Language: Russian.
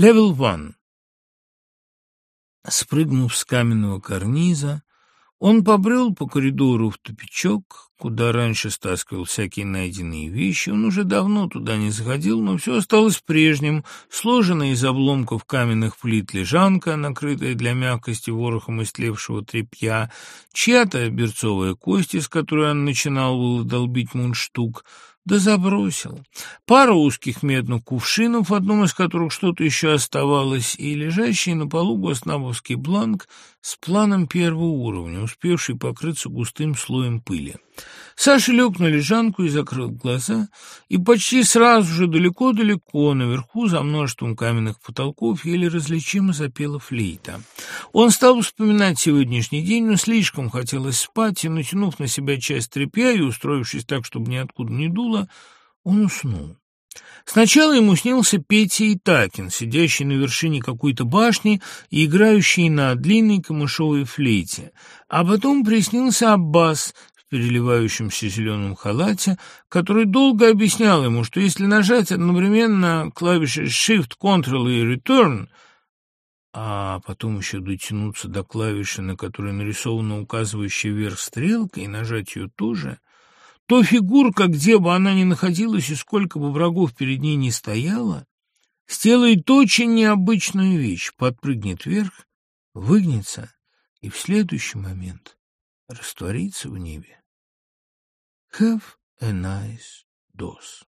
Level one. Спрыгнув с каменного карниза, он побрел по коридору в тупичок, куда раньше стаскивал всякие найденные вещи. Он уже давно туда не заходил, но все осталось прежним. Сложенная из обломков каменных плит лежанка, накрытая для мягкости ворохом истлевшего тряпья, чья-то берцовая кость, из которой он начинал было долбить мундштук — да забросил. Пара узких медных кувшинов, в одном из которых что-то еще оставалось, и лежащий на полу госнабовский бланк с планом первого уровня, успевший покрыться густым слоем пыли. Саша лег на лежанку и закрыл глаза, и почти сразу же далеко-далеко наверху, за множеством каменных потолков, еле различимо запела флейта. Он стал вспоминать сегодняшний день, но слишком хотелось спать, и, натянув на себя часть тряпья и устроившись так, чтобы ниоткуда не дуло, он уснул. Сначала ему снился Петя Итакин, сидящий на вершине какой-то башни и играющий на длинной камышовой флейте, а потом приснился Аббас переливающемся зеленом халате, который долго объяснял ему, что если нажать одновременно клавиши Shift, Ctrl и Return, а потом еще дотянуться до клавиши, на которой нарисована указывающая вверх стрелка, и нажать ее тоже — то фигурка, где бы она ни находилась и сколько бы врагов перед ней ни стояло, сделает очень необычную вещь, подпрыгнет вверх, выгнется и в следующий момент растворится в небе. Have a nice dose.